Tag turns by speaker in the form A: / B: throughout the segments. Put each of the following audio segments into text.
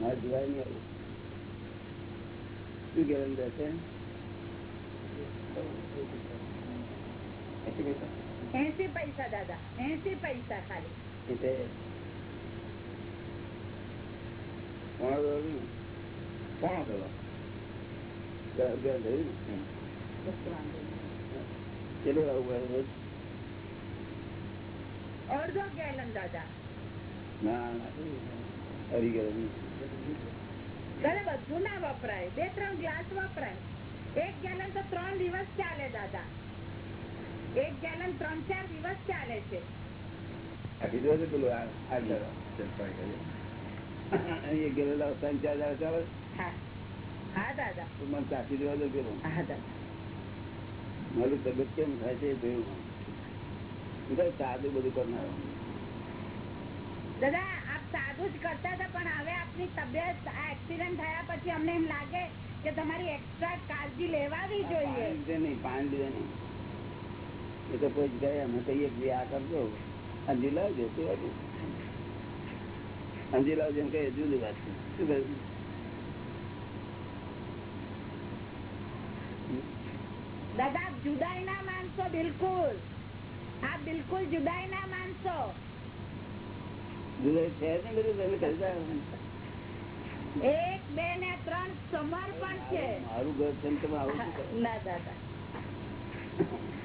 A: મારે જોવાય નહીં આવું. શું ગેરંટી રહેશે
B: એસી પૈસા. દાદા. એસી પૈસા ખાલી.
A: પોણો? કેટલું આવું રોજ?
B: અડધો ગેલન દાદા.
A: ના.
B: બધું ના વપરાય. બે ત્રણ ગ્લાસ વપરાય. એક ગેલન તો ત્રણ દિવસ ચાલે દાદા. એક ગેલન ત્રણ ચાર દિવસ ચાલે છે.
A: મારી તબિયત કેમ થાય છે જોયું સાદું બધું કરનાર.
B: દાદા સાદું જ કરતા હતા પણ હવે આપની તબિયત એક્સિડન્ટ થયા પછી અમને એમ લાગે કે તમારી એક્સ્ટ્રા કાળજી લેવાવી જોઈએ.
A: નહીં લીધે નહીં. એ તો કોઈ ગયા અમે કહીએ કે આ કરજો. અંજી લાવજો તે અંજી લાવજો એમ કહીએ જુદી વાત છે. શું કહ્યું
B: દાદા આપ જુદાઈ ના માનશો બિલકુલ. આપ બિલકુલ જુદાઈ ના માનશો
A: જુદાઈ છે જ નહીં બધું તમે કરતા
B: એક બે ને ત્રણ સમર્પણ છે.
A: મારું ઘર છે તમે આવું
B: ના દાદા.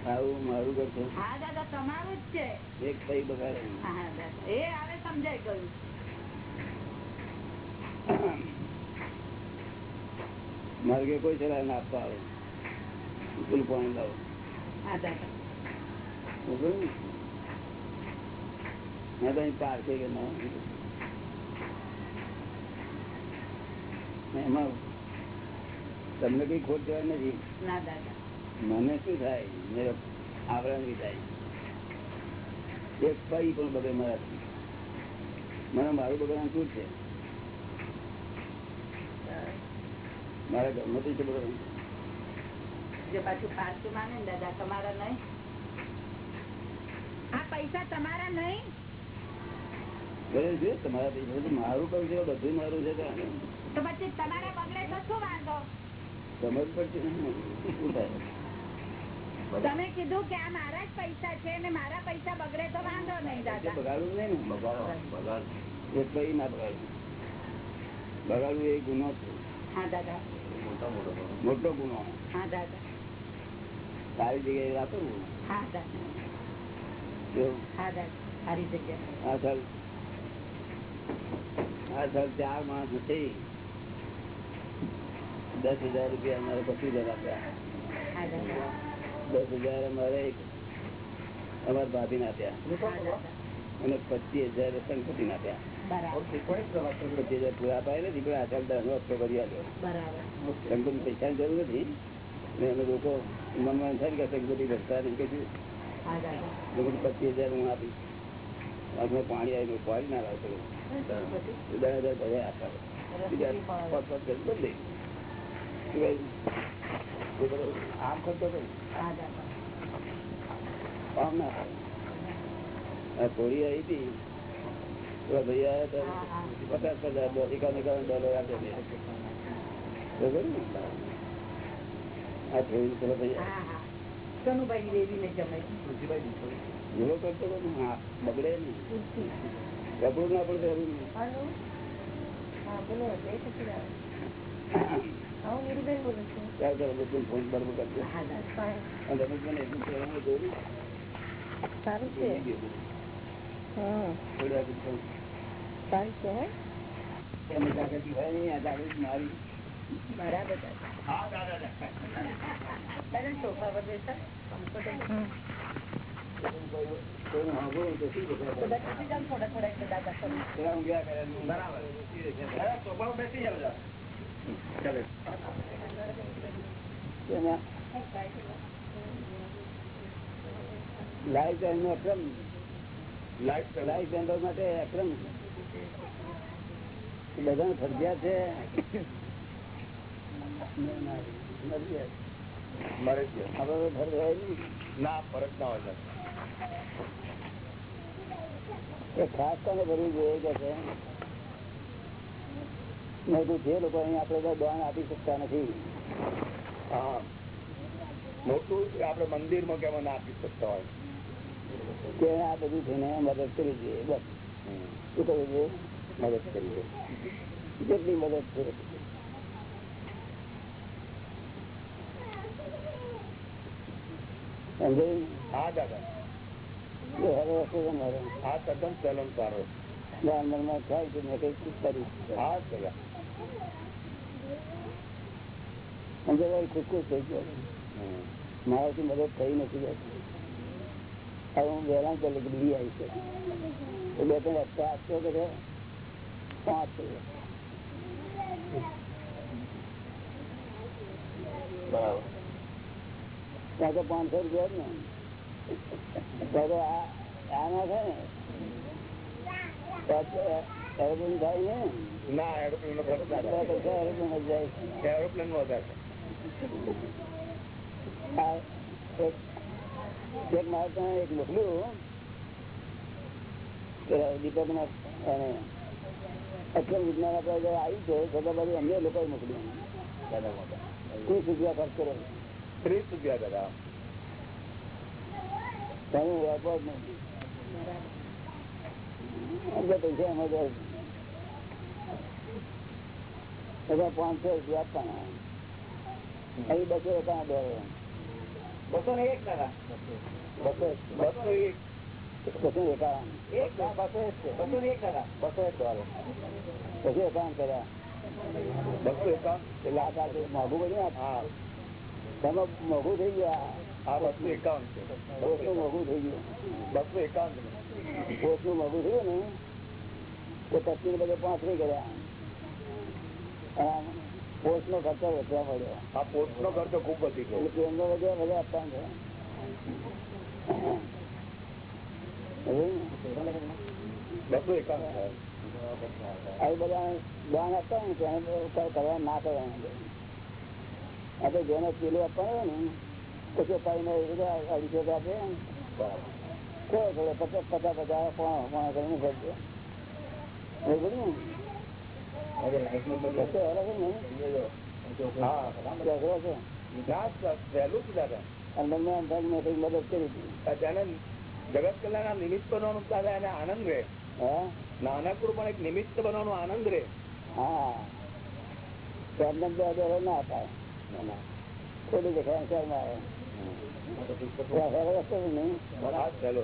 A: આવું મારું ઘર છે?
B: હા દાદા તમારું જ છે.
A: એક કઈ બગાડે નહીં.
B: હા દાદા. એ હવે સમજાય ગયું.
A: માર્ગે કોઈ સલાહ ના આપવા આવે. પેલું પણ લાવો.
B: હા દાદા?
A: મેં તો પાર છે કે એમાં તમને કઈ ખોટ જવા નથી? મને શું થાય? મેરે આવરણ બી થાય. એક પૈ પણ બગડે મારાથી. મને મારું બગડવાનું શું છે? મારા ઘરમાં તો છે? બગડવાનું
B: પાછું પાછું માને દાદા તમારા નહીં. આ પૈસા તમારા નહીં.
A: બરાબર છે? તમારા મારું કહું છે બધું મારું છે તો આને.
B: તો પછી તમારા બગડે તો શું વાંધો?
A: સમજ પડશે શું થાય?
B: તમે કીધું કે આ મારા જ પૈસા છે ને મારા પૈસા બગડે તો વાંધો નહીં દાદા.
A: બગાડવું નહીં ને.
C: બગાડ
A: એક કઈ ના બગાડવું બગાડવું એ ગુનો છે.
B: હા દાદા.
C: મોટા મોટો
A: મોટો ગુનો.
B: હા દાદા.
A: સારી જગ્યાએ વાપરવું
B: હા દાદા. હા દાદા. સારી જગ્યા
A: હા સાલ આ સાલ ચાર માણસ નથી દસ હજાર રૂપિયા અમારે પચીસ જવા આપ્યા દસ હજાર અમારે અમારા ભાભી આપ્યા. અને પચીસ હજાર સંપત્તિ આપ્યા.
B: બરાબર
A: પચીસ હજાર પૂરા અપાય નથી પણ આ સાલ હપ્તો કરી આપ્યો.
B: બરાબર
A: સંપત્તિ જરૂર નથી. ને અમે લોકો મનમાં થાય કે સંપત્તિ ભરતા નહીં કશું. લોકો પચીસ હજાર હું આપીશ અમે પાણી આવી પાણી ના લાવતો ના થોડી આવી હતી. હતા પચાસ પચાસ એકાવન એકાવન ડોલર આપે ને આ થોડી પેલા ભાઈ
B: હા હા કનુભાઈ જમાઈ
A: કરતો ને બગડે નહીં. કપડું ના પડે બરોબર
B: સોફા પર બેસા કમ્ફર્ટેબલ જાઓ
C: જરા.
A: ચાલે. એમાં લાઈફ લાઈફ એન્ડર માટે અક્રમ બધાને ફરજિયાત છે.
C: મારે
A: તો ફરજ
C: ના ના હોય
A: ખાસ તમે ભરવું જોઈએ કે મેં કીધું જે લોકો અહીં આપણે દાન આપી શકતા નથી.
C: મોટું આપણે મંદિરમાં કેમ ના આપી શકતા હોય.
A: કે આ બધું થઈને મદદ કરી દઈએ બસ. શું કરવું જોઈએ?
C: મદદ કરી દે
A: જેટલી મદદ છે. સમજાયું?
C: હા દાદા.
A: એ હવે વસ્તુ છે મારે
C: હા તદ્દન ચલન સારો
A: દાન મનમાં થાય કે મેં કઈ કરી
C: હા દાદા
A: સમજાય ખુશ ખુશ થઈ ગયો
C: હમ.
A: મારાથી મદદ થઈ નથી જતી હવે હું વહેલા ચાલે કે બીજી આવી છે તો બે ત્રણ હપ્તા આપશો કે છે? પાંચ છે
C: બરાબર
A: ત્યાં તો પાંચસો રૂપિયા જ ને ત્યાં તો આ આ ના એરોપ્લેન થાય ને
C: ના એરોપ્લેન નો ખર્ચ ના
A: આટલા
C: થાય.
A: પૈસા એરોપ્લેન જાય છે.
C: એરોપ્લેન નો
A: એક મારે મોકલ્યું દીપક ના અક્ષર વિજ્ઞાન આપડે આવી ગયો છે છતાં બધું અમને લોકો મોકલ્યું. ત્રીસ રૂપિયા ખર્ચ કર્યો.
C: ત્રીસ રૂપિયા દાદા
A: તમે વેપાર નથી. એટલે પૈસા એમાં જાય બધા પાંચસો રૂપિયા આપવાના. અહીં બસો એકાણા બે
C: બસો ને એક દાદા
A: બસો
C: બસો એક.
A: બસો એકાવન
C: બસો એક દાદા બસો એક ડોલર
A: બસો એકાવન કર્યા.
C: બસો એકાવન
A: એટલે આ મોંઘું તેમાં મોંઘું થઈ ગયું.
C: આ બસો એકાવન છે.
A: મોંઘું થઈ ગયું.
C: બસો એકાવન
A: મોંઘું થયું ને? તો બધે કર્યા. ખર્ચો વધવા પડ્યો
C: આ પોસ્ટ નો ખર્ચો ખૂબ વધી ગયો.
A: એટલે કેન્દ્ર વધ્યા બધા આપતા
C: બસો એકાવન
A: આ બધા દાન આપતા ને તેને કરવા ના કરવાનું. આપણે જેને પેલું આપવાનું ને પછી પાઈને અઢીસો આપે થોડો થોડો પચાસ પચાસ પચાસ પોણા પોણા કરીને કરજો
C: જગત કલ્યાણ નિમિત્ત બનવાનું દાદા એને આનંદ રે
A: હા?
C: નાનકડું પણ એક નિમિત્ત બનવાનો આનંદ રે
A: હા. બે ના થાય ખોટી દેખાય આવે.
C: સહેલો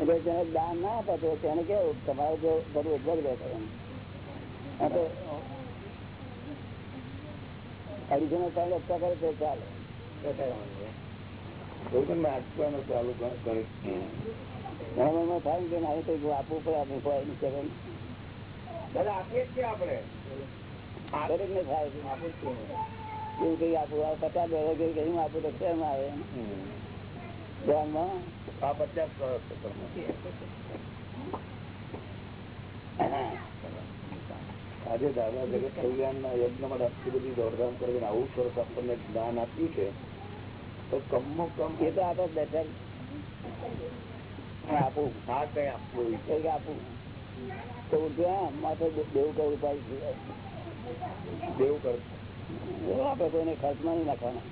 A: એટલે જેને દાન ના આપતો તેને કેવું તમારે જો બધું એમ આ તો અઢીસો નો ત્રણ હપ્તા કરે તો ચાલે
C: ચાલુ કરી
A: એના મનમાં થાય કે આપવું પડે આપણે કોઈ
C: દાદા આપીએ છીએ આપણે
A: દરેક ને થાય છે
C: આપું છું
A: એવું કઈ આપવું આ પચાસ ડોલર કઈ કઈ આપું તો શેરમાં આવે ધ્યાનમાં
C: આ પચાસ વર્ષ આજે દાદા જગત કલ્યાણના યજ્ઞમાં આટલી બધી દોડધામ કરીને આવું સરસ આપણને જ્ઞાન આપ્યું છે તો કમો કમ
A: એ તો આપણે બેઠા. આપું.
C: હા કઈ આપવું
A: કઈ આપું. તો માથે દેવું કઈ ઉપાય છે
C: દેવું કર
A: એવું આપણે કોઈને ખર્ચમાં નહીં નાખવાના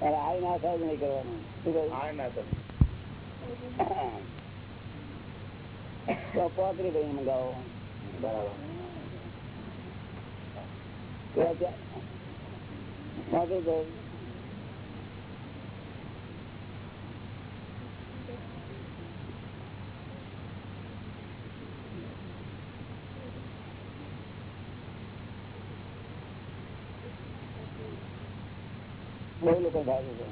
A: અને આ ના થાય જ નહીં કરવાનું શું કહ્યું
C: આ ના તમે
A: તો પોતરી ભાઈ મંગાવો
C: બરાબર
A: તો ત્યાં પોતરી ભાઈ બહુ લોકો છે.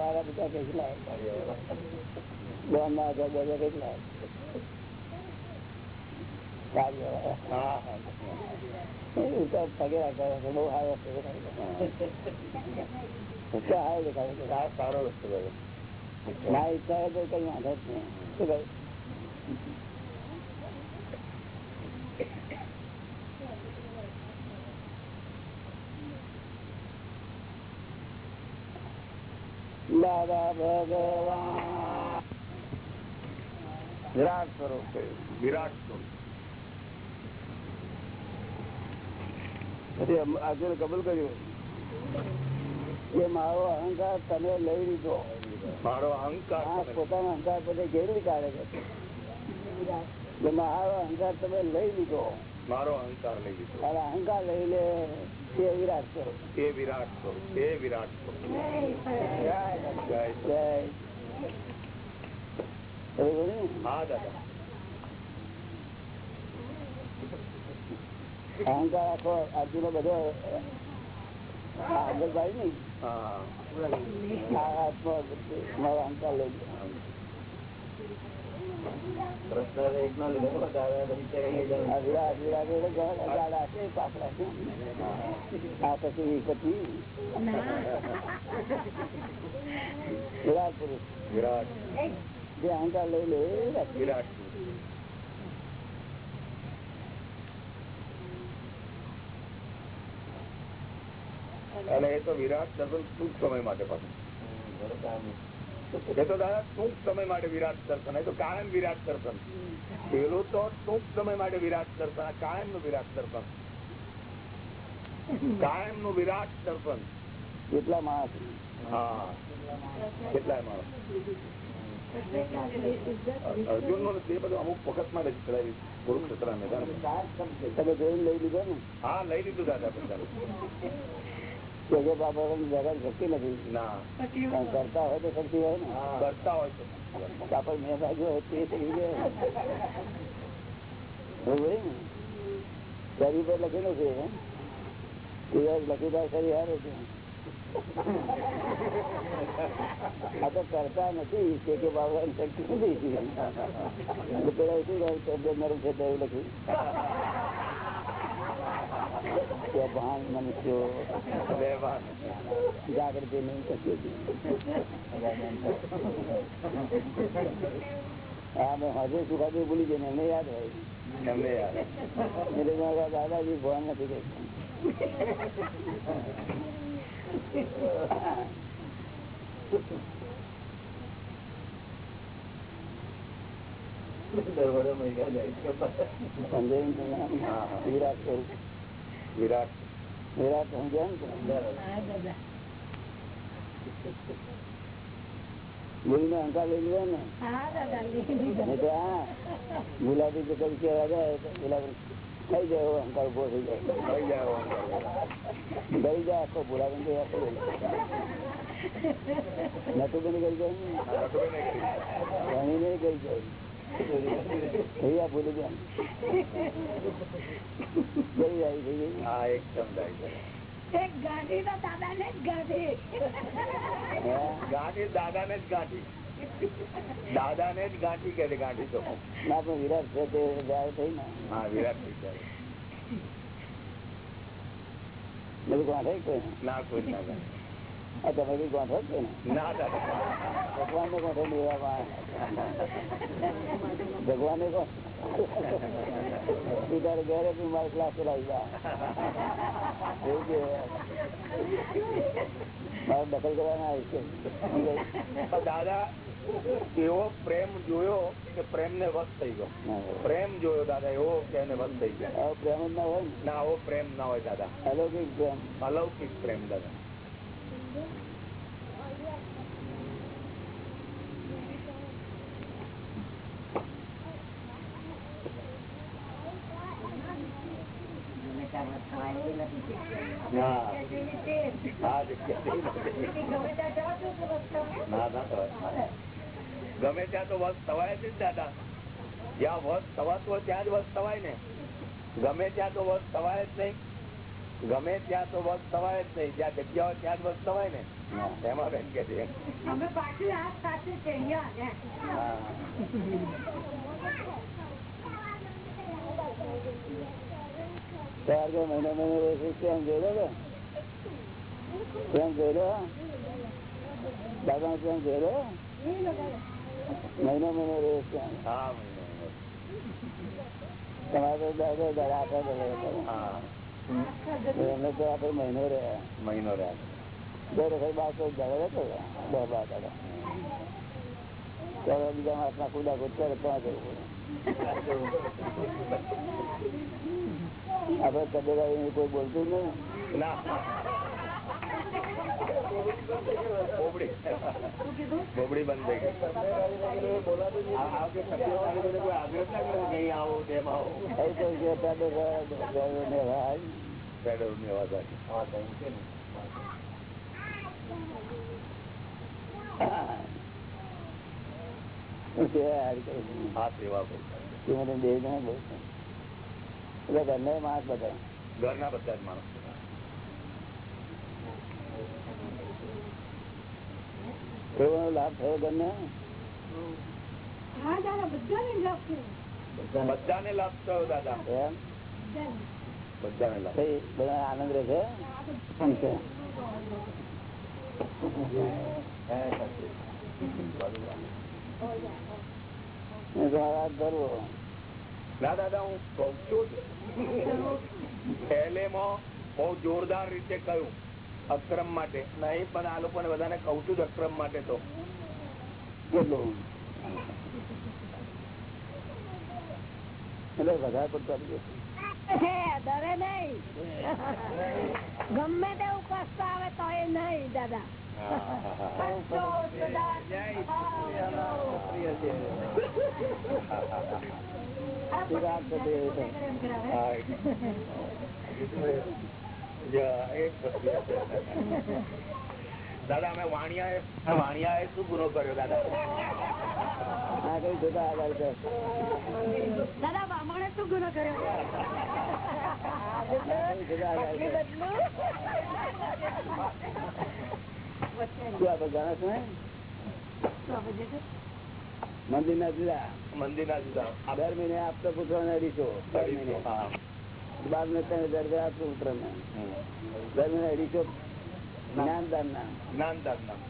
A: વાળા બધા કેટલા દોડના હજાર બે કેટલા પગે રાખતા બહુ સારો વસ્તુ સારો
C: દાદા
A: ના ઈચ્છા કઈ વાંધો જ નહીં. શું દાદા ભગવાન વિરાટ સ્વરૂપ
C: વિરાટ સ્વરૂપ
A: પછી કબૂલ કર્યું કે મારો અહંકાર તમે લઈ લીધો.
C: મારો અહંકાર
A: પોતાનો અહંકાર પોતે કેવી રીતે કાઢે છે મારો અહંકાર તમે લઈ લીધો.
C: મારો અહંકાર લઈ લીધો
A: અહંકાર લઈ લે. તે વિરાટ સ્વરૂપ
C: એ વિરાટ સ્વરૂપ એ વિરાટ સ્વરૂપ? હા દાદા.
A: અહંકાર આખો અર્જુન બધો આગળ ભાઈ નઈ અહંકાર લઈ અહંકાર લઈ લે વિરાટ.
C: અને એ તો વિરાટ દર્શન ટૂંક સમય માટે પાછું એ તો દાદા ટૂંક સમય માટે વિરાટ દર્શન એ તો કાયમ વિરાટ દર્શન પેલું તો ટૂંક સમય માટે વિરાટ દર્શન કાયમનું વિરાટ દર્શન કાયમનું વિરાટ દર્શન
A: કેટલા માણસ?
C: હા કેટલાય માણસ. અર્જુનનું તે બધું અમુક વખત કરાવી
A: તમે જોઈને લઈ લીધો ને?
C: હા લઈ લીધું દાદા બધા
A: કે બાબા જગત શક્તિ નથી કરતા હોય તો શક્તિ હોય ને.
C: કરતા હોય તો
A: મેં બાજુ થઈ લખેલું છે લખીદાર શરીર હારે છે. આ તો કરતા નથી તે કે બાબા શક્તિ નથી. પેલા શું નરમ છે એવું લખ્યું. કે ભાન મનુષ્યો
C: વ્યવહાર
A: જાગૃતિ નહીં શક્તિ હા મેં હજુ સુખાતું ભૂલી ગયો ને એમને યાદ હોય
C: એમને યાર
A: એટલે મારા દાદાજી ભણ નથી કરતા સમજાય ને તમને?
C: હા, હા.
A: વિરાટ સ્વરૂપ
C: વિરાટ.
A: વિરાટ સમજાય ને અહંકાર લઈ લીધો ને. ગુલાબી જો કઈ કહેવા જાય ગુલાબી થઈ જાય અહંકાર ઊભો થઈ જાય.
C: થઈ જાય એવો અહંકાર.
A: ગઈ જાય આખો ગુલાબી તો આખો નતું બની ગઈ જાય ને?
C: આ નટુભાઈ ને કીધું.
A: ઘણી નહીં ગઈ જાય. ભૈયા ભૂલી ગયા ગઈ જાય થઈ ગઈ
C: હા એકદમ જાય છે
B: એક ગાંધી તો દાદા ને જ ગાંધી
A: હે?
C: ગાંઠી દાદા ને જ ગાંઠી દાદા ને જ ગાંઠી કે છે ગાંઠી તો
A: ના પણ વિરાટ છે તે જાય થઈ ને
C: હા વિરાટ થઈ જાય
A: બધું ગાંઠે કોઈ ને
C: ના કોઈ ના ગાંઠી.
A: તમે બી ગોઠો છો ને. ભગવાન ને. ગોઠો લેવા ભગવાન ને તું તારે ઘરે તું મારી ક્લાસ ચલાવી જા એવું કે. મારે દખલ કરવાના આવી
C: છે. દાદા એવો પ્રેમ જોયો કે પ્રેમ ને વસ્ત થઈ ગયો. પ્રેમ જોયો દાદા એવો કે એને વસ્ત થઈ ગયો.
A: પ્રેમ ના હોય ના.
C: એવો પ્રેમ ના હોય દાદા.
A: અલૌકિક પ્રેમ.
C: અલૌકિક પ્રેમ દાદા હા આ જગ્યાએ ના ના થવાય ગમે ત્યાં તો વસ થવાય ને દાદા. જ્યાં વસ થવાતું ત્યાં જ વસ થવાય ને. ગમે ત્યાં તો વસ થવાય જ નહીં. ગમે ત્યાં તો વસ થવાય જ નહીં. જ્યાં જગ્યા હોય ત્યાં જ વસ થવાય ને. એમાં બેન કે છે.
B: છે.
C: હા.
A: ચાર કે મહિનો મહિનો કેમ જોયેલો કે? કેમ જોયેલો દાદા કેમ જોયેલો મહિનો મહિનો રહેશે કેમ
C: હા મહિનો મહિનો.
A: તમારે દાદા દાદા આખા દાદા
C: હા.
A: એમને તો આપણે મહિનો રહ્યા
C: મહિનો રહ્યા
A: દર વખત બાર દાડા રહેતો હતો. દસ બાર દાડા. ત્યારે બીજા માસમાં કુદા કુદ કરે ત્યાં જવું પડે. આપડે તબેલા કોઈ બોલતું જ નહીં
C: ના બોબડી બોબડી બંધ થઈ ગઈ આ- આ વખતે તબિયત વાળી બધે કોઈ આગ્રહ ના કરે કે અહીં આવો તેમ આવો
A: એ તો જે તબેલા ને ભાઈ
C: પેડલની અવાજ આવી.
A: કે હારી કરી
C: આ સેવા બહુ.
A: કે મને બે જણા બહુ છે. એટલે ઘરને માણસ બધા.
C: ઘરના બધા જ માણસ
A: એવો લાભ થયો ઘરને
B: બધાને લાભ થયો.
C: બધાને. લાભ થયો દાદા.
A: એમ?
C: બધાને. લાભ.
A: બધા આનંદ રહે છે? ધરવો
C: ના દાદા હું કઉ છું. પહેલેમાં બહુ જોરદાર રીતે કહ્યું અક્રમ માટે. નહીં પણ આ લોકોને બધાને કઉ છું જ અક્રમ માટે તો.
A: એટલે વધારે પડતું
B: ગમે તેવું કષ્ટ આવે તો એ નહીં દાદા.
C: દાદા અમે વાણિયા વાણિયા શું ગુનો કર્યો દાદા
A: આ કઈ જોતા આગળ છે.
B: દાદા બામણે શું ગુનો કર્યો
A: આ કઈ જોતા આગળ છે. શું આપણે જાણો છો ને? મંદિરના જુદા.
C: મંદિર ના જુદા.
A: દર મહિને આપતો પુત્રને અઢીસો. દર મહિને. બાર મહિને ત્રણ હજાર રૂપિયા આપતો પુત્ર
C: ને
A: દર મહિને અઢીસો. જ્ઞાનદાન ના.
C: જ્ઞાનદાન ના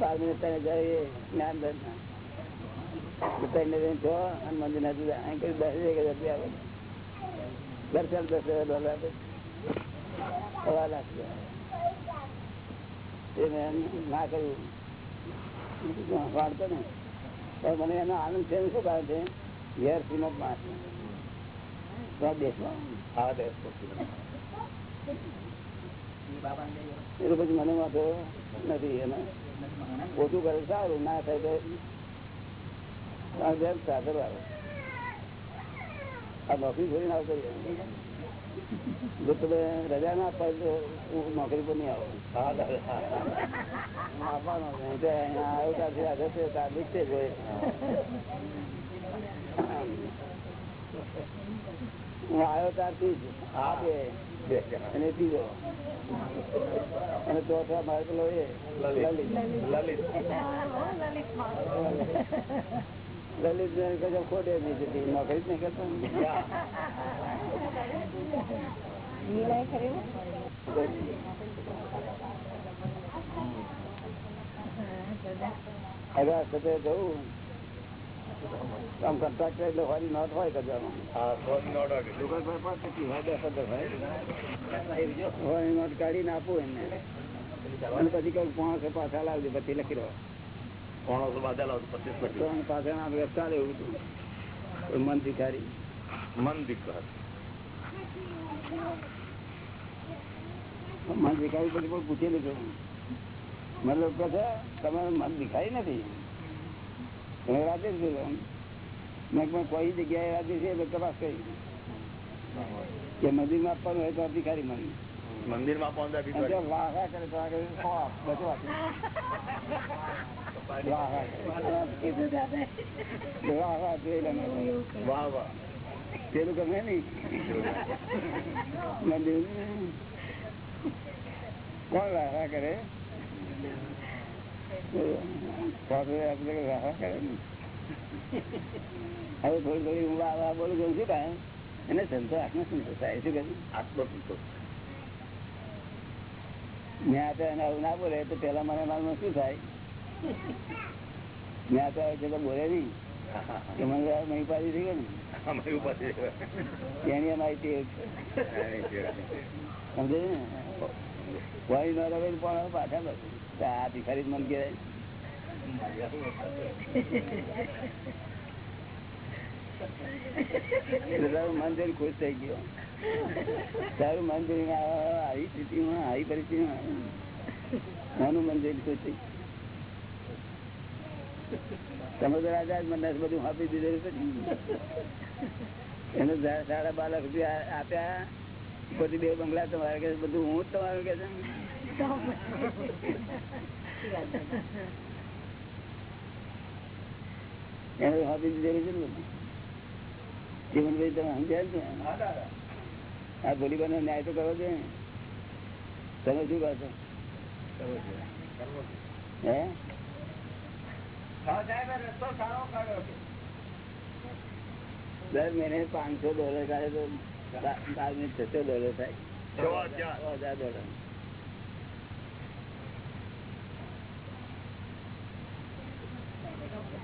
A: બાર મહિને ત્રણ હજાર એ જ્ઞાનદાન ના ત્રણ ને ત્રણ છ અને જુદા. અહીં કઈ દસ એક હજાર રૂપિયા આવે. દર સાલ દસ હજાર ડોલર આપે. સવા લાખ રૂપિયા એ મેં ના કર્યું. વાળતો ને પણ મને એનો આનંદ છે શું કારણ છે ઘેર શ્રીમદ માસ દેશમાં
C: હા દેશ ભક્તિ.
A: એટલે પછી મને વાંધો નથી એને ઓછું કરે સારું ના થાય તો સાધર આવે આ નોકરી છોડીને આવતો. જો તમે રજા ના આપવા તો હું નોકરી પર નહીં આવું. આગળ છે. હું આવ્યો ત્યારથી જ. હા બે. અને ત્રીજો અને ચોથા મારે પેલો એ
C: લલિત.
A: લલિત. ખોટે નહીં જતી. નોકરી જ નહીં કરતો. આપું એમને પછી કહું પોણસો પાછા લાવજો પછી લખી રહ્યો
C: પોણસો હોય પચીસ
A: પાછા ચાલે એવું હતું મન ભિખારી
C: મન દીકત
A: મન દેખાયું પછી પણ પૂછી લેજો મતલબ કે છે તમારું મન દેખાય નથી. તમે રાતે જ મેં પણ કોઈ જગ્યાએ રાતે છે તો તપાસ કરી. કે મંદિરમાં આપવાનું હોય તો અધિકારી મળી.
C: મંદિરમાં પહોંચતા
A: વાહ વાહા કરે તો આગળ આપે. વાહા. વાહા.
C: વાહ વાહ.
A: પેલું ગમે નઈ કોણ રાહા કરે? આપડે રાહા કરે. હવે થોડી થોડી હું વાહ બોલું બોલું છું કા એને સંતોષ આત્મ સંતોષ થાય શું કહ્યું
C: આત્મસંતોષ
A: મેં તો એને આવું ના બોલે તો પેલા મને મારું શું થાય? મેં તો આવે છે તો બોલે નહીં. કે મને આ મહી પાડી થઈ ગયો ને
C: અમારી ઉપાધિ
A: એની અમારી ટેવ સમજે ને? વાણી ન રવે પણ પાછા બસ આ ભિખારી મન કહેવાય. તારું મન જોઈને ખુશ થઈ ગયો. તારું મન જોઈને આવી સ્થિતિમાં આવી પરિસ્થિતિમાં મારું મન જોઈને ખુશ થઈ તમે તો રાજા મને બધું આપી દીધેલું પછી એને સાડા બાર લાખ રૂપિયા આપ્યા પછી બે બંગલા તમારે કે બધું હું જ તમારું કે છે? એને આપી દીધેલું છે ને જીવનભાઈ તમે સમજાય ને? આ ભોલી બને ન્યાય તો કરવો જોઈએ તમે શું કહો છો? હે? દર મહિને પાંચસો ડોલર કાઢે તો બા- બાર મિનિટ છસો ડોલર થાય
C: છ હજાર.
A: છ હજાર ડોલર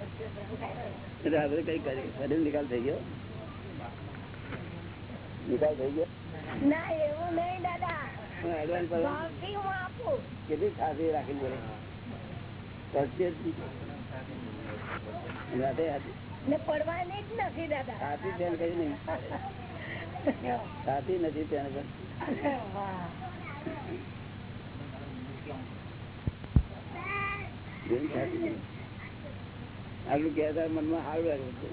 A: એટલે આપણે કઈ કરી ફરી નિકાલ થઈ ગયો નિકાલ થઈ ગયો
B: ના એવું નહીં દાદા
A: પણ એડવાન્સ પર
B: ભાવથી હું આપું
A: કેટલી ખાસી રાખી બોલે જ
B: નથી
A: ત્યાં કહેતા મનમાં સારું લાગ્યું છે.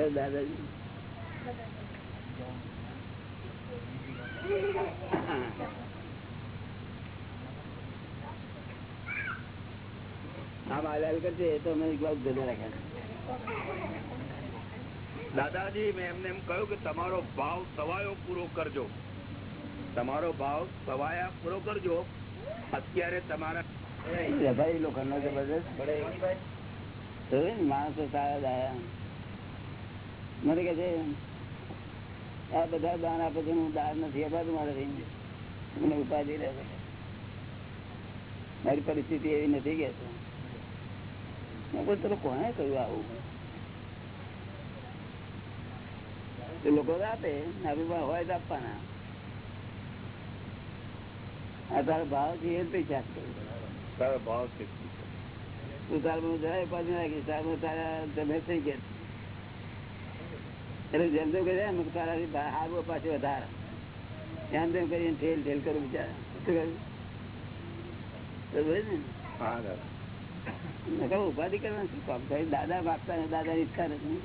A: એ દાદાજી. આમ હાલ કરશે તો અમે એક વાર રાખ્યા
C: દાદાજી મેં એમને એમ કહ્યું કે તમારો ભાવ સવાયો પૂરો કરજો. તમારો ભાવ સવાયા પૂરો કરજો. અત્યારે તમારા
A: લોકો નો જબરદસ્ત માણસો સારા દાયા. મને કે છે આ બધા દાન આપે છે હું દાન નથી અપાતું મારે મને ઉપાધિ રહે. મારી પરિસ્થિતિ એવી નથી કે છે મેં કહ્યું, તને કોને કહ્યું આવું એ લોકો તો આપે આપણી પાસે હોય તો આપવાના આ તારો ભાવ છે એ જ પૈસા આપે
C: તારો ભાવ છે
A: તું તારમાં જરાય ઉપાધિ રાખીશ તારમાં તારા તમે થઈ ગયા એટલે જેમ તેમ કરી એમ તારાથી આગળ પાછું વધારે એમ તેમ કરીને ઠેલ ઠેલ કરું બિચારા શું કર્યું તો બોલે ને
C: હા દાદા
A: મેં કહું ઉપાધિ કરવાનું શું કામ થાય? દાદા માગતા ને દાદા ઈચ્છા નથી.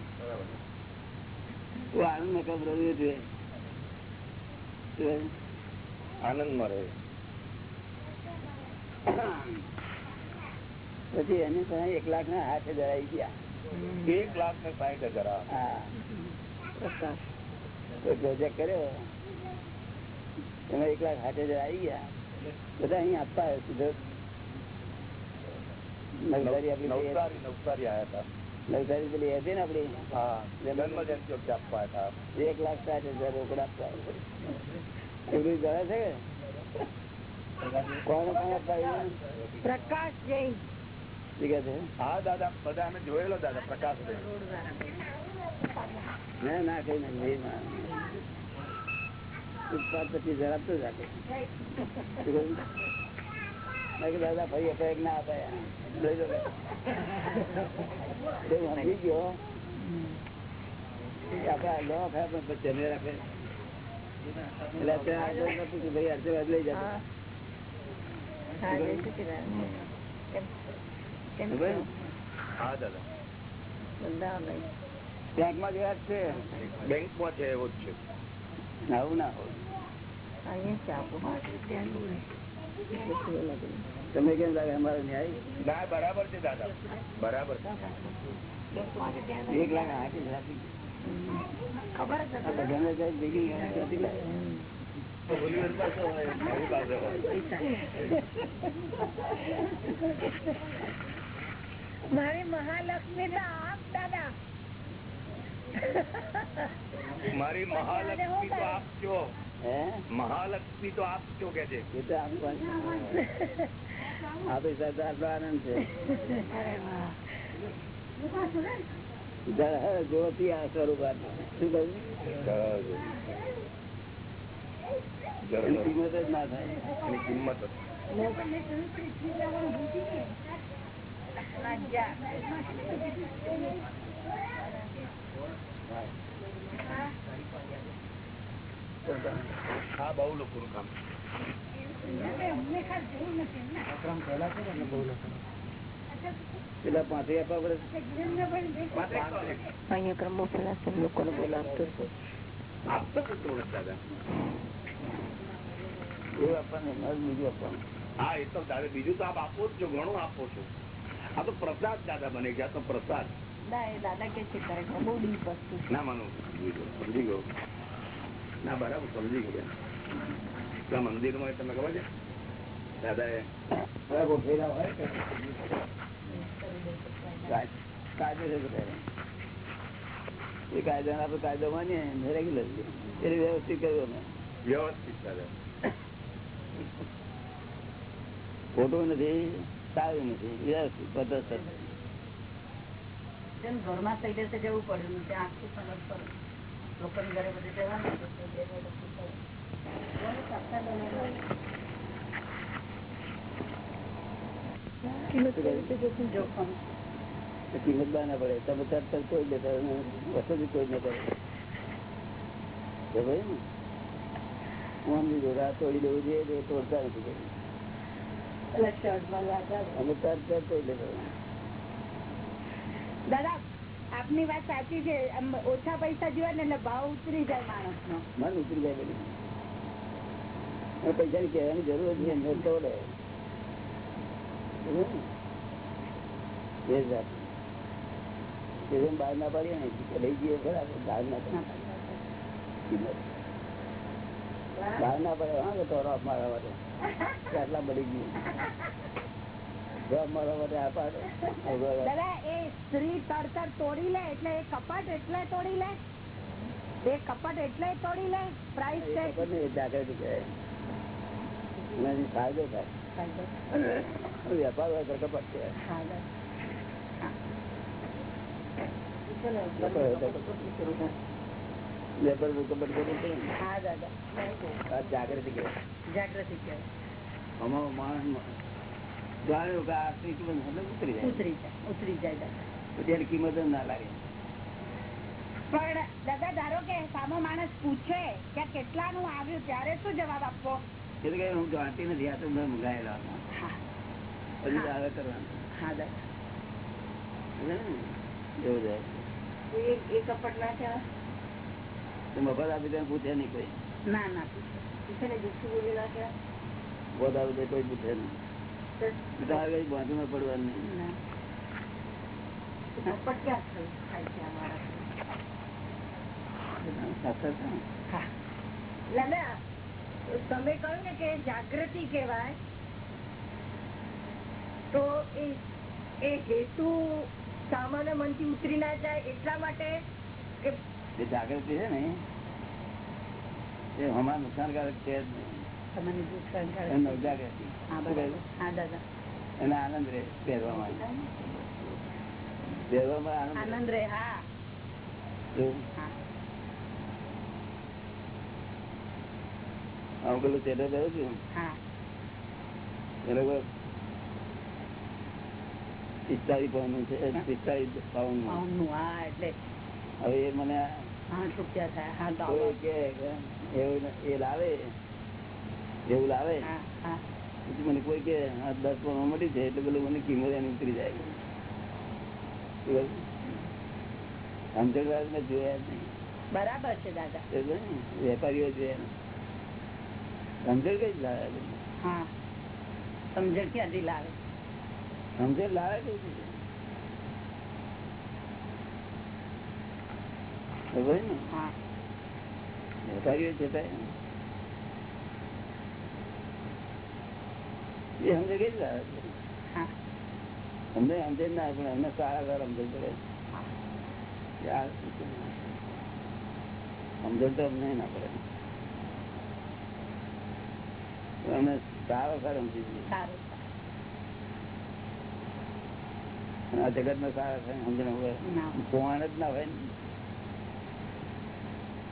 A: તું આનંદ કબ રહ્યું જોઈએ આનંદમાં
C: આનંદમાં રહે
A: પછી એની પાસે એક લાખ ના હાથે હજાર ગયા.
C: એક લાખ ને સાઠ હજાર
A: પ્રોજેક્ટ કર્યો. એમાં એક લાખ હાથે હજાર ગયા. બધા અહીં આપતા આવ્યો. નવસારી આપડી પેલી
C: નવસારી નવસારી આયા
A: નવસારી પેલી હતી ને આપડી
C: હતા હા જન્મ જયંતિ વખતે આપવા હતા
A: એક લાખ સાઠ હજાર રોકડા આપવા આવ્યો. એવું જરા છે કોણ કોણ આપવા આવ્યું?
B: પ્રકાશ જૈન
A: ઠીક છે
C: હા દાદા બધા અમે જોયેલો દાદા પ્રકાશ
A: ના ના કઈ નથી ભાઈ, ના. ઉત્પાદ પછી જરા આપતો જ રાખે શું કહ્યું? મેં દાદા ફરી આપણે એક ના અપાય કે. સમજી ગયો આપડે આ લો ખાય પણ પછી જમે રાખે. એટલે અત્યારે આગળ મેં પૂછ્યું, ભાઈ આશીર્વાદ લઈ જતો
B: કેમ? છો?
A: ગયા જ છે.
C: બેંકમાં છે એવો જ છે.
A: આવું ના હોય. તમે કેમ લાગે અમારો ન્યાય?
C: ના બરાબર છે દાદા. બરાબર
A: એક લાખ હાથી
B: ખબર
A: જાય ભેગી.
B: મારી મહાલક્ષ્મી તો આપ દાદા.
C: મારી મહાલક્ષ્મી તો આપ છો. મહાલક્ષ્મી તો આપ છો કે છે
A: એ તો આપવાનું. આપણી સાથે આટલો આનંદ છે જ્યોતિ આ સ્વરૂપ. શું કહ્યું કિંમત જ ના થાય
C: એની કિંમત જ. આ બહુ લોકોનું કામ
A: પેલા પાંત્રી આપવા પડે
D: અહીંયા ક્રમમાં પેલા લોકોને બોલાવતો
C: આપતો જ દાદા
A: એવું આપવાનું બીજું આપવાનું
C: હા એ તો દાદા બીજું તો આપ આપો જ છો ઘણું આપો છો. આ તો પ્રસાદ દાદા બને ગયા તો પ્રસાદ.
D: ના એ દાદા કે છે ખરેખર બહુ ડીપ વસ્તુ
C: ના માનું સમજી ગયો. ના બરાબર સમજી ગયા. મંદિરમાં તમે ખબર છે? દાદા એ
A: કાયદો આપડે કાયદો માનીએ રેગ્યુલર વ્યવસ્થિત કર્યું
C: વ્યવસ્થિત દાદા
A: ખોટું નથી સારું નથી વ્યવસ્થિત પદ્ધત.
D: ઘરમાં થઈ જશે જવું પડ્યું સમજ પડે લોકોની ઘરે બધે જવાનું
A: કિંમત બહાર ના પડે. તમે તરત કોઈ દેતા વસતી કોઈ ના પડે તો ભાઈ ને હું આમ લીધું રાત તોડી દેવું જોઈએ તોડતા નથી અમે ચાર તરત તોડી દેતા
B: દાદા આપની વાત સાચી છે. ઓછા પૈસા જીવે ને એટલે ભાવ ઉતરી જાય માણસ નો
A: મન ઉતરી જાય હવે પૈસાની કહેવાની જરૂર જ નહીં. તોડે ને? બહાર ના પાડીએ ને. લઈ જઈએ બરાબર. બહાર ના પાડીએ. ના પડે. હા, તો મારા માટે. આટલા બળી ગયું.
B: દાદા એ સ્ત્રી તરતર તોડી લે એટલે એ કપટ એટલે તોડી લે? એ કપટ એટલે તોડી લે? પ્રાઇસ
A: ફાયદો થાય. વેપાર હોય તો કપટ આ જાગૃતિ કહેવાય.
D: જાગૃતિ કહેવાય.
A: અમારો માણસ કિંમત પછી ના લાગે.
B: પણ દાદા ધારો કે સામો માણસ પૂછે કે કેટલા કેટલાનું આવ્યું ત્યારે શું જવાબ આપવો?
A: એટલે કે હું જાણતી નથી આ તો મેં મંગાયેલા
B: હા.
A: પછી તો આવે કરવાનું.
D: હા દાદા.
A: એવું જાય
D: એ એ કપટ ના કહેવાય?
A: મફત આપી દે પૂછે નહીં કોઈ.
D: ના ના પૂછે. ને જુઠ્ઠું બોલી ના કહેવાય?
A: બોધ કોઈ પૂછે નહીં.
D: તો
A: તારે કઈ બાંધુમાં પડવાનું નહીં
D: ના. કપટ ક્યાં થયું? થાય છે અમારા
A: સાચા છે ને?
D: હા
B: દાદા તમે કહ્યું ને કે જાગૃતિ કહેવાય તો એ એ હેતુ સામાન્ય મનથી ઉતરી ના જાય એટલા માટે કે
A: જે જાગૃતિ છે ને એ હમણાં નુકસાનકારક છે જ નહીં
D: તમને દુઃખ સહન કરે.
A: એ નવજાગૃતિ
D: હા બરાબર હા દાદા
A: એને આનંદ રહે પહેરવામાં. પહેરવામાં આનંદ
D: રે. હા.
A: એવું. પેલું ચેટર પહેરું છું એ લોકો પિસ્તાળીસ પાઉન્ડ છે પિસ્તાળીસ પાઉન્ડ
D: પાઉન્ડનું એટલે.
A: હવે એ મને
D: આઠ રૂપિયા થાય હા
A: કે એવું એ લાવે. એવું લાવે?
D: હા.
A: પછી મને કોઈ કે આ દસ પાઉન્ડ મળી છે એટલે પેલું મને કિંમત એની ઉતરી જાય. શું કહ્યું? સમજણ વાત મેં જોયા નહીં
D: બરાબર છે દાદા.
A: વેપારીઓ જોયા સમજણ કઈ લાવે
D: સમજણ ક્યાંથી લાવે?
A: સમજણ લાવે કઈ ને? વેપારીઓ છે એ સમજે?
D: હા
A: અમને સમજે ના પણ અમને સારા સારા સમજણ પડે કે? સમજણ તો અમને ના પડે સારો સમજી આ જગતમાં સારા થાય સમજણ હોય. પોવાણ જ ના હોય ને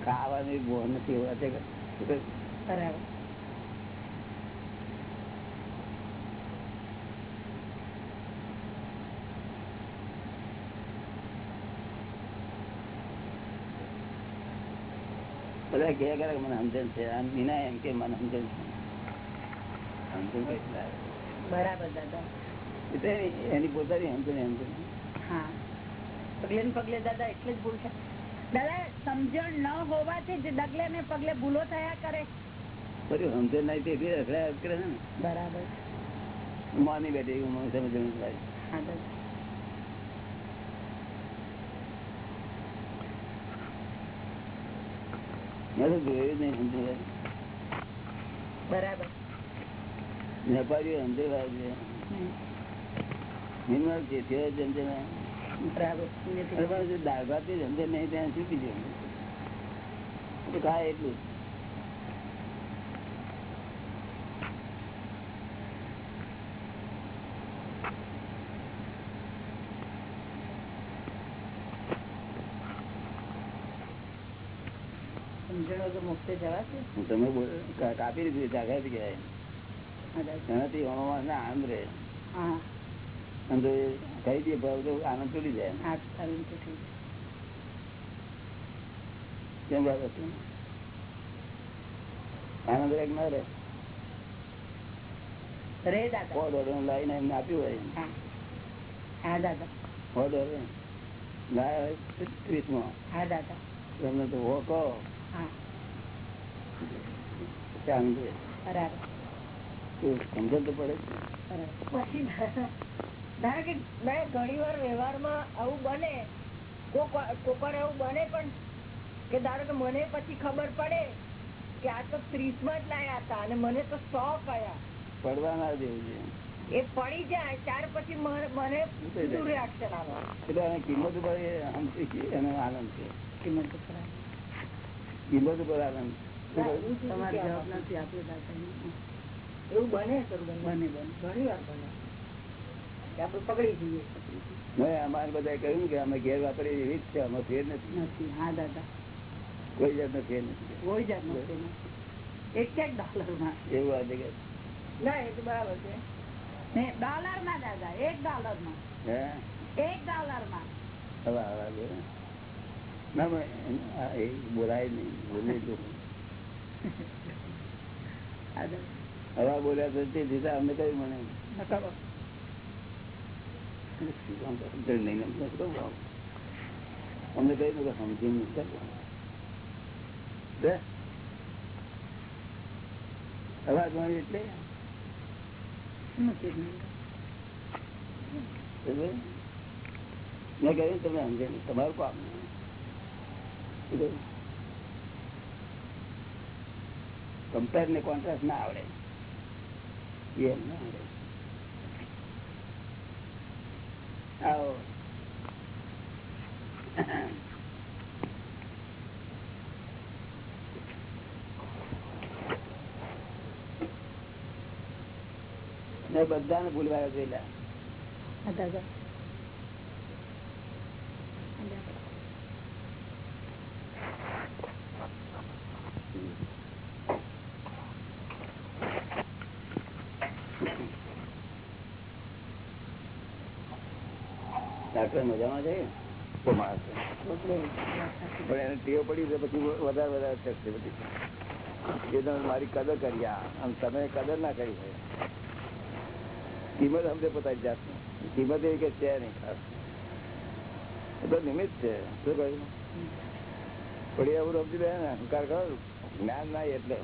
A: ખાવાની બોહ નથી હોવા જગત?
D: બરાબર
A: બધા કહે કરે મને સમજણ છે. આમ વિના એમ કે મને સમજણ છે. સમજણ કઈ લાગે?
D: બરાબર દાદા.
A: એ એની એની પોતાની સમજણ સમજણ
D: હા. પગલે ને પગલે દાદા એટલે જ ભૂલ છે
B: દાદા સમજણ ન હોવાથી જ ડગલે ને પગલે ભૂલો થયા કરે.
A: બધું સમજણ નહીં તેથી રખડ્યા કરે ને.
D: બરાબર.
A: માની બેઠી સમજણ લાગી.
D: હા દાદા
A: મેં તો જોયું જ નહીં સમજણ લાગી.
D: બરાબર.
A: વેપારીઓ લાગે
D: હમ.
A: નિર્મળ છે તેઓ જ સમજણ લાગે.
D: બરાબર.
A: અરે પણ જો દાળ ભાતની નહીં ત્યાં શું બીજું તો એટલું જ.
D: સમજણ વગર મુક્ત જવાશે
A: તમે કાપી દીધું જાગ્રત કહેવાય
D: હા
A: ના આનંદ રહે.
D: હા.
A: અને કહી દે ભાવ તો આનંદ તૂટી જાય
D: હા
A: કેમ હતી આનંદ રહે ના રહે? લાવીને એમને આપ્યું હોય
D: હા. હા દાદા.
A: ડોલર લાયા ત્રીસમાં
D: હા દાદા.
A: તમને તો હો કહો
D: હા.
A: કે આનંદ રહે
D: બરાબર
A: તો પડે
E: પછી ધારો કે મેં ઘણી વાર વ્યવહારમાં આવું બને કોક વાર- કોક વાર એવું બને પણ કે ધારો કે મને પછી ખબર પડે કે આ તો ત્રીસમાં જ લાયા હતા અને મને તો સો કયા.
A: પડવા જેવું છે.
E: એ પડી જાય ત્યાર પછી મને સીધું reaction આવે.
A: એટલે કિંમત ઉપર આનંદ છે
D: કિંમત ખરા.
A: કિંમત ઉપર આનંદ?
D: તમારો જવાબ નથી
E: એવું બને.
D: બને બને.
E: ઘણી વાર બને. કે પકડી જઈએ.
A: અમારે બધા કહ્યું કે અમે ઘેર વાપરીએ એવી જ છે અમે ફેર નથી.
D: નથી. હા દાદા.
A: કોઈ જાતનો ફેર નથી.
D: કોઈ જાત નથી. એક એક ડોલરમાં.
A: એવું આ જગ્યા
E: ના એ તો બરાબર છે
B: ડોલરમાં દાદા એક ડોલરમાં
A: હે?
B: એક ડોલરમાં
A: હવે બોલાય નહીં. બોલે હવા બોલ્યા તો તે દીધા અમને કઈ મને અમને? કહ્યું કે સમજી નહીં અવાજ મળી એટલે? મેં કહ્યું તમે સમજે તમારું કામ કમ્પેર ને કોન્ટ્રાસ્ટ ના આવડે. એમ બધાને ભૂલવા ગયેલા
D: હા દાદા
A: ડાક્ટર મજામાં છે. પણ એને ટેવ પડી છે પછી વધારે વધારે થશે બધી. એ તમે મારી કદર કરી આમ તમે કદર ના કરી હોય. કિંમત સમજે પોતાની જાતની કિંમત એવી કે છે નહીં ખાસ. એ તો નિમિત્ત છે. શું કહ્યું પડી એવું સમજી લે ને અહંકાર કરો જ્ઞાન ના એટલે.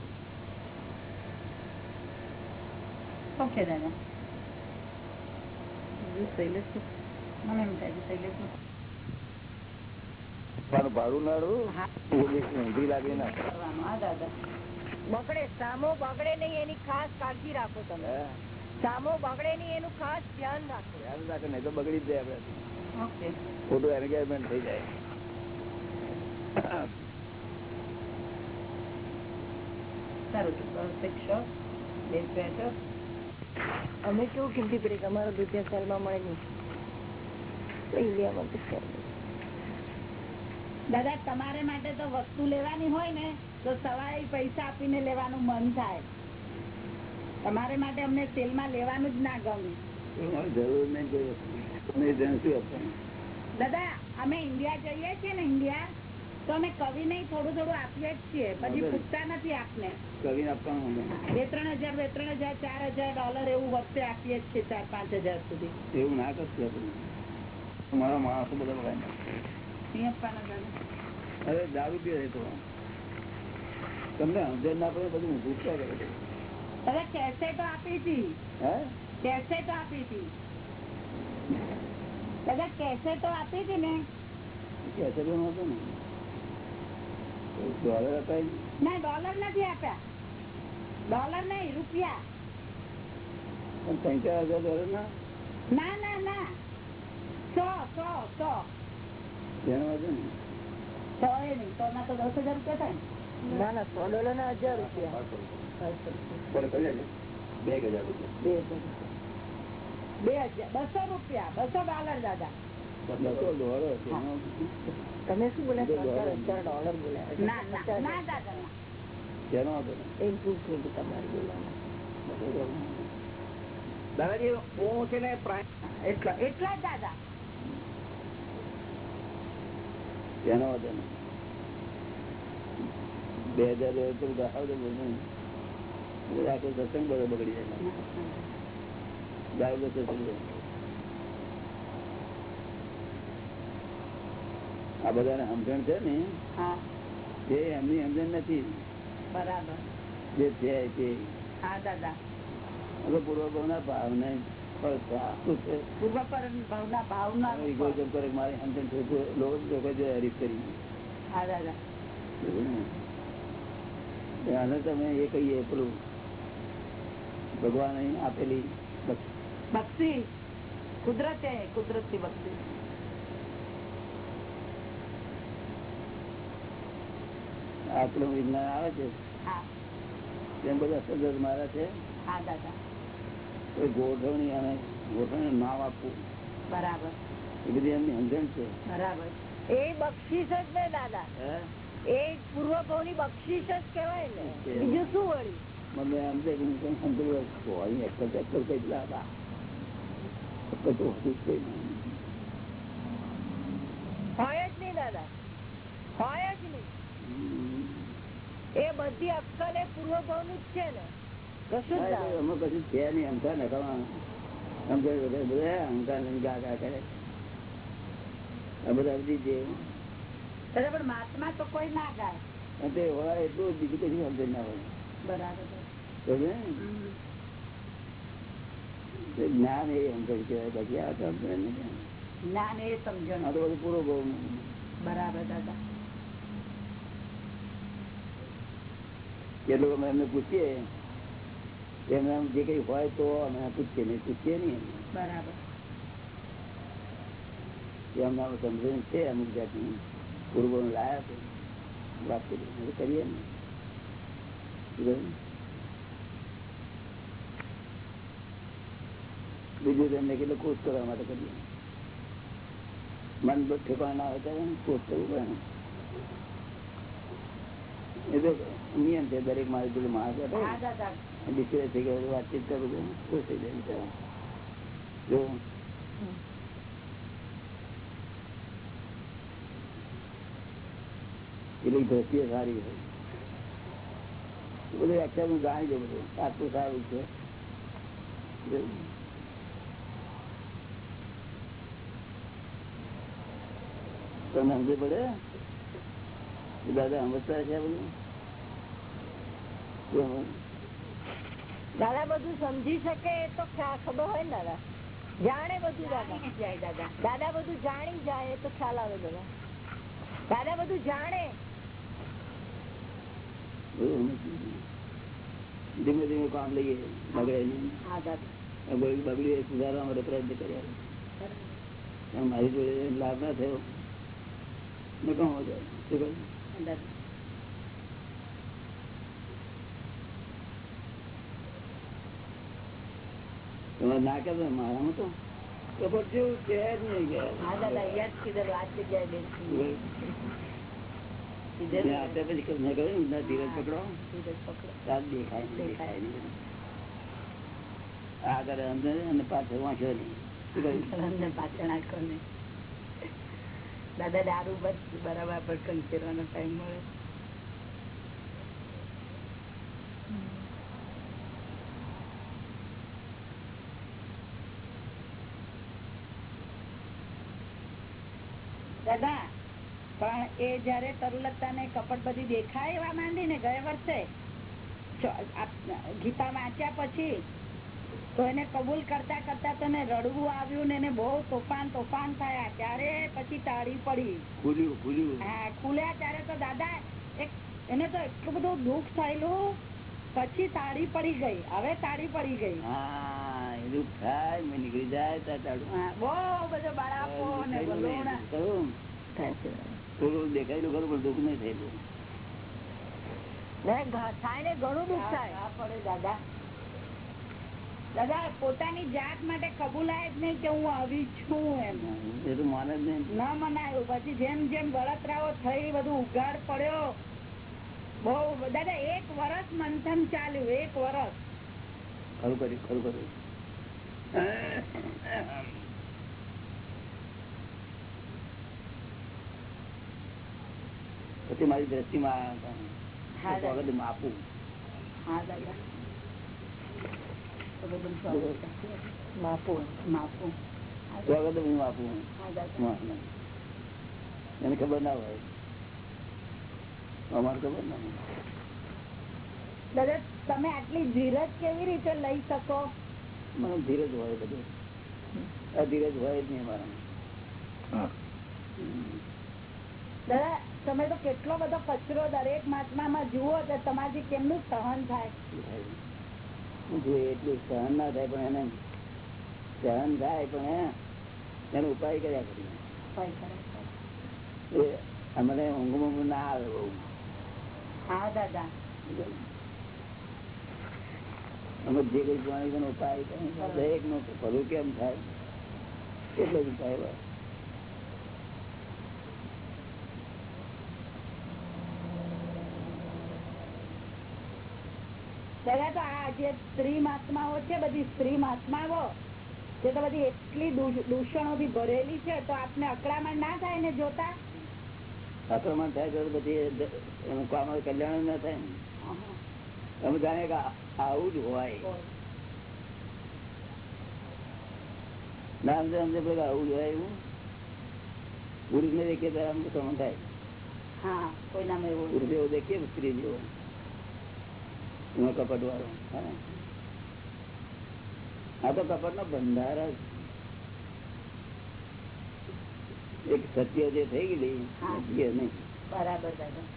D: ઓકે દાદા. શૈલેષ મને એમ થાય શૈલેષ
A: ભાડું નાડું ઊંધી લાગી ના.
E: બગડે સામો બગડે નહીં એની ખાસ કાળજી રાખો તમે. સામો બગડે નહીં એનું ખાસ ધ્યાન રાખો.
A: ધ્યાન રાખે નહીં તો બગડી જ જાય આપડે ખોટું એન્ગેજમેન્ટ થઈ જાય.
E: અમે કેવું કિંમતી પડી તમારો અમારા દુધિયા સેલમાં મળે નહીં.
B: દાદા તમારે માટે તો વસ્તુ લેવાની હોય ને તો સવારે પૈસા આપીને લેવાનું મન થાય. તમારે માટે અમને સેલમાં લેવાનું જ ના ગમે.
A: જરૂર નહીં
B: દાદા અમે ઇન્ડિયા જઈએ છીએ ને ઇન્ડિયા તો અમે કવિ ને થોડું થોડું આપીએ જ છીએ. પછી પૂછતા નથી આપને.
A: આપવાનું
B: બે ત્રણ હજાર બે ત્રણ હજાર ચાર હજાર ડોલર એવું વખતે આપીએ જ છીએ ચાર પાંચ હજાર સુધી.
A: એવું ના કરશું મારા માણસો બધા બગાડી અરે દારૂ પીએ તો. તમને સમજણ ના પડે બધું ભૂખતા કરે છે.
B: દાદા કેસેટો આપી હતી.
A: હે?
B: કેસેટો આપી હતી. દાદા કેસેટો આપી હતી ને?
A: ને. ડોલર અપાય ના?
B: ડોલર નથી આપ્યા. ડોલર નહીં રૂપિયા.
A: પણ ત્રણ ચાર હજાર ડોલર ના?
B: ના ના ના. બસો રૂપિયા બસો ડોલર દાદા.
E: તમે શું હજાર ડોલર. બોલ્યા.
B: ના ના દાદા
C: દાદાજી હું છે ને
B: એટલા એટલા જ દાદા.
A: તેનો વાંધો નહીં. બે હજાર તો નહીં. આખો સત્સંગ બધો બગડી જાય. તો સત્સંગ આ બધાને સમજણ છે ને?
B: હા.
A: તે એમની સમજણ નથી.
B: બરાબર.
A: જે છે તે
B: હા દાદા.
A: હવે પૂર્વભાવના ભાવ ફળ તમે એ કહીએ પેલું ભગવાન આપેલી ભક્તિ
B: કુદરત કુદરતે કુદરતી ભક્તિ
A: આપણું વિજ્ઞાન આવે છે?
B: હા.
A: તેમ બધા સજ્જ મારા છે?
B: હા દાદા.
A: ગોઠવણી અને ગોઠવણી નામ આપવું.
B: બરાબર.
A: એ બધી એમની સમજણ છે.
B: બરાબર.
E: એ બક્ષીસ જ ને દાદા. એ પૂર્વ ભાવની બક્ષીસ જ કેવાય ને. બીજું શું વળી?
A: મને એમ છે કે હું કઈ સમજણ હોય હોતું જ નહીં.
E: હોય જ નહીં દાદા. હોય જ નહીં. એ બધી અક્કલ એ પૂર્વ ભાવનું જ છે ને.
A: અમે કશું છે નહીં અમથા નખાવા સમજણ બધા બધા અહંકાર ગા ગા કરે આ બધા બધી જે
B: પણ મહાત્મા તો કોઈ ના ગાય.
A: તે હોય એટલું બીજું કશું સમજણ ના હોય
B: બરાબર
A: સમજે ને? તે જ્ઞાન એ સમજણ કહેવાય બાકી આ સમજણ
B: જ્ઞાન એ સમજણ.
A: આ તો બધું પૂરો બહુ
B: બરાબર દાદા.
A: કેટલું અમે એમને પૂછીએ. એમને એમ જે કઈ હોય તો અમે પૂછીએ નહીં પૂછીએ નહીં.
B: બરાબર.
A: એમના સમજણ છે અમુક જાતની પૂર્વ લાયા છે વાત કરીએ ને. બીજું તેમને કેટલો કોર્સ કરવા માટે કરીએ. મન ઠેકાણા ના હોય ત્યારે કોર્સ કરવું પડે ને. એ તો નિયમ છે દરેક મારે પેલું
B: દાદા
A: ડિસ્પ્લે થઈ ગયો વાતચીત કરું છું, ખુશ થઈ જાય. જો પેલી દ્રષ્ટિએ સારી હોય અક્ષર હું જાણી સારું છે. તમને સમજ પડે દાદા સમજતા છે બધું?
E: દાદા બધું સમજી શકે એ તો ખ્યા- ખબર હોય ને દાદા? જાણે બધું દાદા.
B: જાણી જાય દાદા.
E: દાદા બધું જાણી જાય એ તો ખ્યાલ આવે દાદા. દાદા બધું જાણે.
A: બધું સમજ. ધીમે ધીમે કામ લઈએ બગડે નહીં.
B: હા દાદા.
A: આ બગડી બગડી એ સુધારવા માટે પ્રયત્ન કર્યા. એમ મારી જોડે લાભ ના થયો. મેં કહું હતું. શું કહ્યું?
B: દાદા
A: તમે ના કહેતો મારામાં તો. ખબર જેવું છે જ નહીં કે. ધીરજ પકડો. દેખાય દેખાય આગળ અંદર અને પાછળ વાંચ્યો નહીં.
D: પાછળ આંખો ને દાદા દારૂ બસ બરાબર પર કંચેરવાનો ટાઈમ મળે.
B: દાદા પણ એ જયારે તરુલતા ને કપટ બધી દેખાય એવા માંડી ને ગયા વર્ષે ગીતા વાંચ્યા પછી તો એને કબૂલ કરતા કરતા તને રડવું આવ્યું ને એને બહુ તોફાન તોફાન થયા. ત્યારે પછી તાળી પડી.
A: ખુલ્યું ખુલ્યું.
B: હા ખુલ્યા ત્યારે તો દાદા એક એને તો એટલું બધું દુઃખ થયેલું પછી તાળી પડી ગઈ. હવે તાળી પડી ગઈ.
A: એવું થાય મેં નીકળી જાય થોડું દેખાયેલું ખરું પણ દુઃખ નહીં થયેલું
B: પોતાની જાત માટે કબૂલાય જ નહીં કે હું આવી છું એમ.
A: એ તો માને જ નહીં.
B: ન મનાયું. પછી જેમ જેમ ગળતરાઓ થઈ બધું ઉઘાડ પડ્યો. બહુ દાદા એક વર્ષ મંથન ચાલ્યું એક વર્ષ
A: ખરું કર્યું ખરું કર્યું. પછી મારી દ્રષ્ટિમાં
D: સ્વાગત છે. માપું માપું. હા
A: તો વખત હું
D: હા.
A: એને ખબર ના હોય. અમારે ખબર ના
B: દાદા તમે આટલી ધીરજ કેવી રીતે લઈ શકો?
A: મને ધીરજ હોય બધું. અધીરજ હોય જ નહીં અમારા
B: દાદા તમે તો કેટલો બધો કચરો દરેક મહાત્મામાં જુઓ તો તમારાથી કેમનું સહન થાય?
A: જો એટલું સહન ના થાય પણ એને સહન થાય પણ એનો ઉપાય કર્યા
D: કરે
A: અમને ઊંઘ ઊંઘ ના આવે બહુ.
D: હા દાદા.
A: અમે જે કઈ જાણી ઉપાય દરેક નો ભલું કેમ થાય? એટલો જ ઉપાય
B: દાદા તો આ જે સ્ત્રી મહાત્માઓ છે બધી સ્ત્રી મહાત્માઓ તે તો બધી એટલી દૂષ- દૂષણોથી ભરેલી છે તો આપને અકળામણ ના થાય ને જોતા?
A: આક્રમણ થાય તો બધી એનું કામ કલ્યાણ ના થાય ને. અમે જાણે કે આવું જ હોય. ના સમજે સમજે પેલા આવું જ હોય એવું? પુરુષ ને દેખીએ ત્યારે અમને સમજ થાય.
D: હા કોઈનામાં એવું
A: પુરુષ એવો દેખીએ ને સ્ત્રી જેવો. એમાં કપટ વાળો હા. આ તો કપટ નો જ. એક સત્ય જે થઈ ગયેલી
D: હા.
A: એ નહીં.
D: બરાબર દાદા.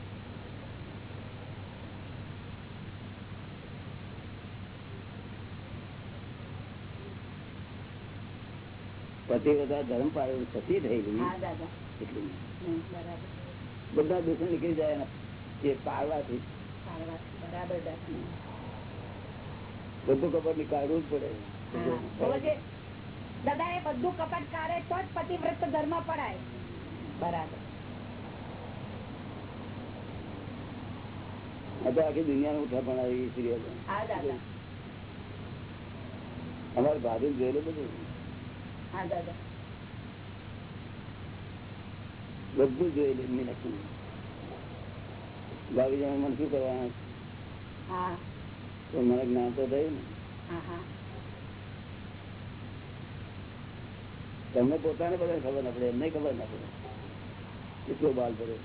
A: પતિવ્રતા ધર્મ પાડેલું સતી થઈ ગઈ
D: હા દાદા.
A: એટલું
D: હમ, બરાબર.
A: બધા દુઃખો નીકળી જાય એના એ પાડવાથી.
D: સારી વાત. બરાબર દાદા.
A: બધું કપટ નીકાળવું જ પડે.
D: હા.
B: તો પછી દાદા એ બધું કપટ કાઢે તો જ પતિવ્રત ધર્મ પડાય.
D: બરાબર.
A: આખી દુનિયાનું ઉઠા પણ આવી સિરિયલ
D: હા
A: અમારે ભાભી જોયેલું બધું.
D: હા દાદા.
A: બધું જોયેલું મીનાક્ષી ભાભી જણા મને શું કરવાના મને જ્ઞાન તો થયું ને
D: હા હા
A: તમને પોતાને બધા ખબર ના પડે એમને ખબર ના પડે. કેટલો બાલ પડે.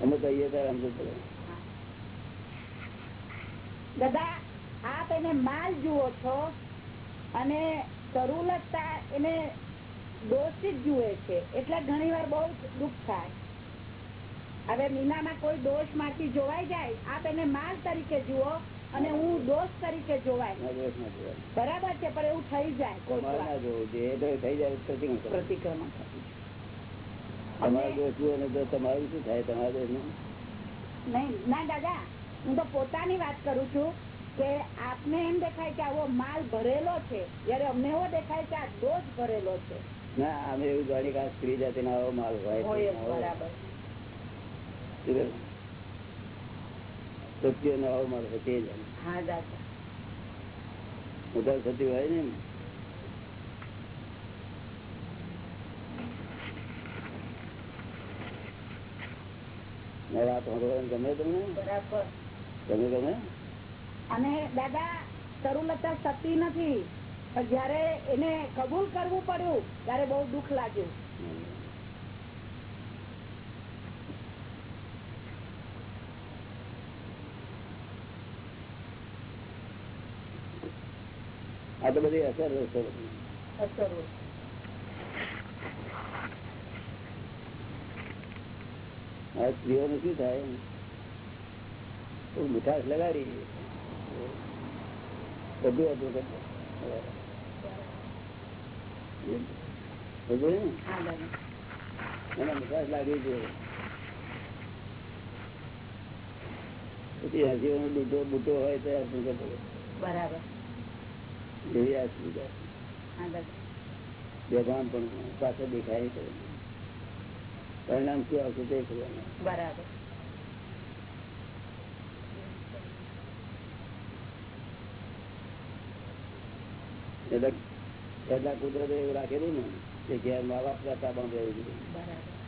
A: અમે કહીએ ત્યારે સમજ પડે.
B: દાદા આપ એને માલ જુઓ છો અને તરુલતા એને દોષિત જુએ છે. એટલે ઘણી વાર બહુ દુઃખ થાય. હવે મીનામાં કોઈ દોષમાંથી જોવાઈ જાય આપ એને માલ તરીકે જુઓ અને હું દોષ તરીકે જોવાય.
A: ના ના.
B: બરાબર છે પણ એવું થઈ જાય
A: ના થઈ જાય પ્રતિક્રમણ દોષ ને તો તમારું શું થાય તમારા દોષ
B: નહીં ના દાદા હું તો પોતાની વાત કરું છું કે આપને એમ દેખાય કે આવો માલ ભરેલો છે જયારે અમને એવો દેખાય કે આ દોષ ભરેલો છે.
A: ના અમે એવું જાણી કે સ્ત્રી જાતિનો આવો માલ ના હોય.
D: બરાબર.
A: સત્ય નો આવો મળે તે જ
D: દાદા
A: સત્ય હોય ને મારી ગમે તમને? તમે ગમે
B: અને દાદા તરુલતા સતી નથી. પણ જયારે એને કબૂલ કરવું પડ્યું ત્યારે બહુ દુઃખ લાગ્યું.
A: આ તો બધી અસર અસર આ સ્ત્રીઓને શું થાય? મીઠાશ લગાડી બધું હતું બધું. એને મીઠાશ લાગી ગયો. પછી હસીવાનો બુટો બુટો હોય તો
D: બરાબર.
A: એવી આ સુવિધા. બેભાન પણ પાછળ દેખાય છે. પરિણામ શું આવશે તે
D: બરાબર.
A: એટલે એટલા કુદરતે એવું રાખેલું ને કે ઘેર મા બાપ કરતા બંધ રહેવું
D: બરાબર.